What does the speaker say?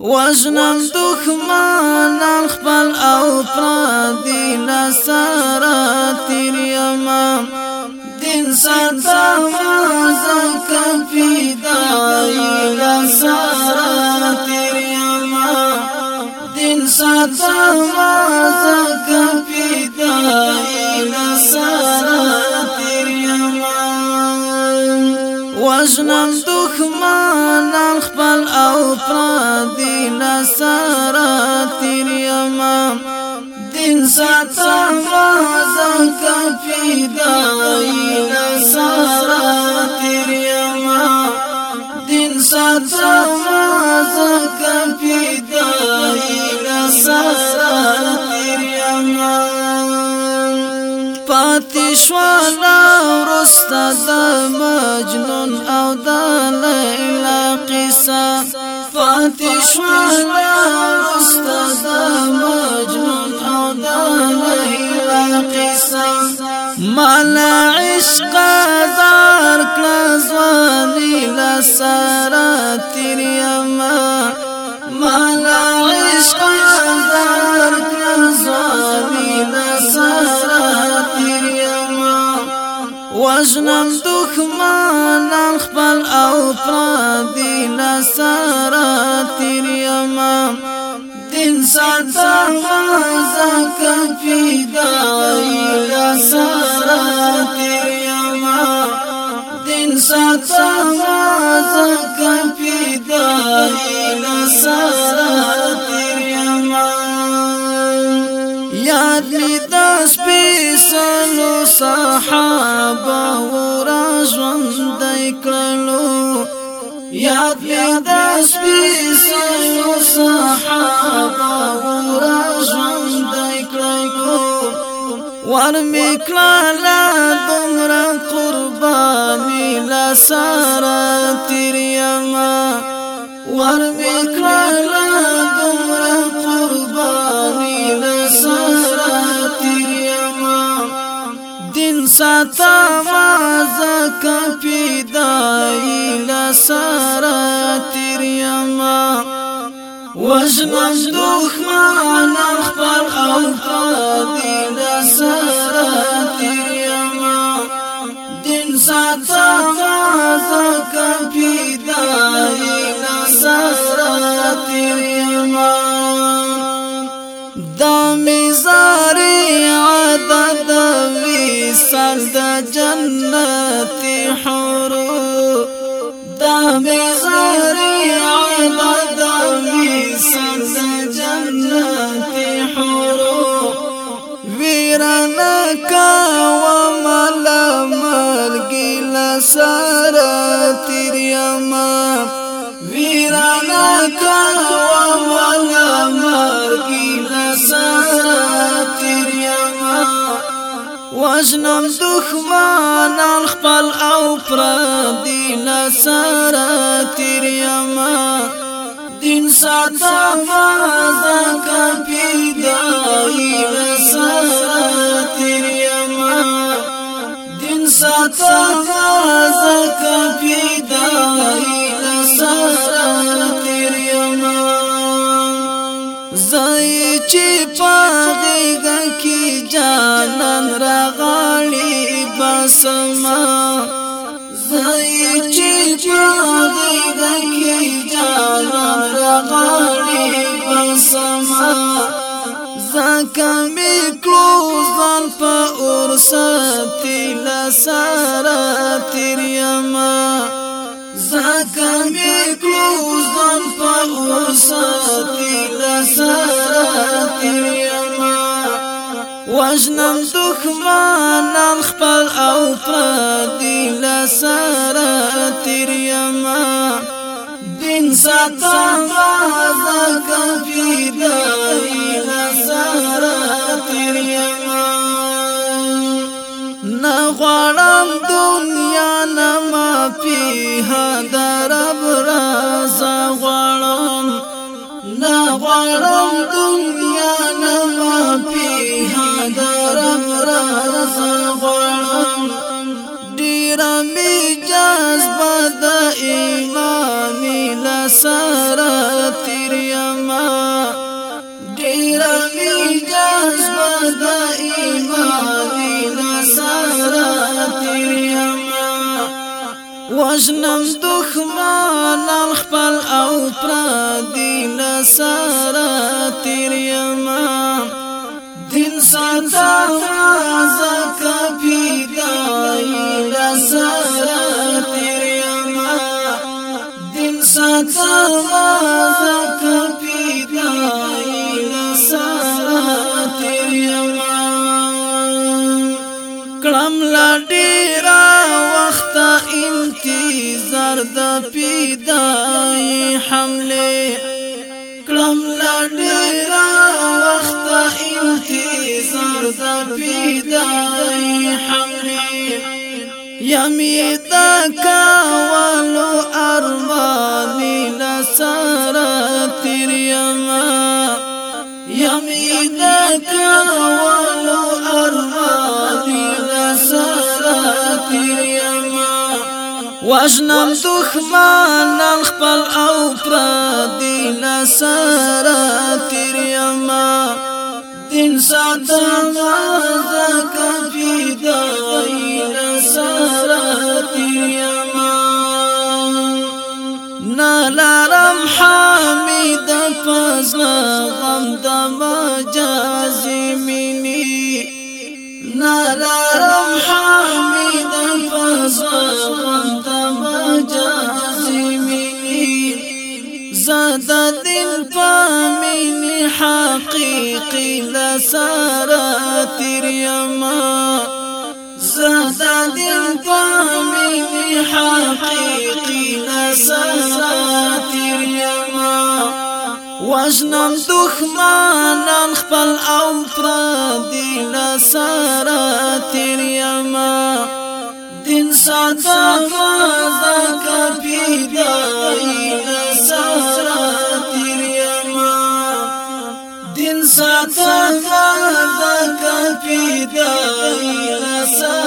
وژنم دخمانان خپل او پردي نصارا تیر یما دین ساتا زکه فدای نصارا تیر یما دین ساتا خپل او پردي نصر تیر يما دین ساتم زکه فدای نصر تیر يما دین ساتم زکه فدای نصر تیر يما پاتې شو ورسته د پاتش ولا استاد مجنون او د لیلا قصه مال عشق دار کلا زوانی لسرا تیر یما مال عشق دار کلا زوانی لسرا تیر یما وزنم دخمانان خپل او پرا لسارا تیر یما دن ساتا غازا کفی دائی لسارا تیر یما دن ساتا غازا کفی دائی لسارا تیر یما یاد می دس پیسلو صحابه ورا ژوند کړلو یاد می د سپیڅلو صحابه را ژوند کړو ور می کلا دومره قرباني لا سره تیر یما ور می کلا دومره قرباني لا سره تیر یما دین ساته ما زکه سارا تريما یما دوخ ما خپل او قادین سارا تريما دين دین ساتا زکا پیداین سارا تريما دامي زاري عدد في سرد جنت حرور Amazing. مظلوم دښمنان خپل او پردي لا سره تیر یما دین ساته زکه پیدای سره تیر یما دین ساته زکه پیدای سره تیر یما زای چې پاګه کی جانان راغ سما زای چې پاغي دکی جانا راغړي پسما زکه می کلوز ځان په اور ساتي لا سارا تیر یما زکه می کلوز ځان په اور ساتي لا سارا تیر یما وژنم دښمنان خپل او پردي لسره تیر یما دین ساته زکه پیدای لسره کلم لا ډیرا وخت انتظار د پیدای حمله کلم لا ډیرا می دا کاولو ارمانی لسر تیر یما یمی دا کاولو ارمانی لسر تیر یما واشنم دخمانان خپل او پردی لسر تیر یما دین ساتم زکا پیدا د دل پامین حقیقی لسارا تیر یما زد دل پامین حقیقی لسارا تیر یما وزنم دخمانان خپل او پردی لسارا تیر یما دین فازا کبیدائی سفر د کافی دی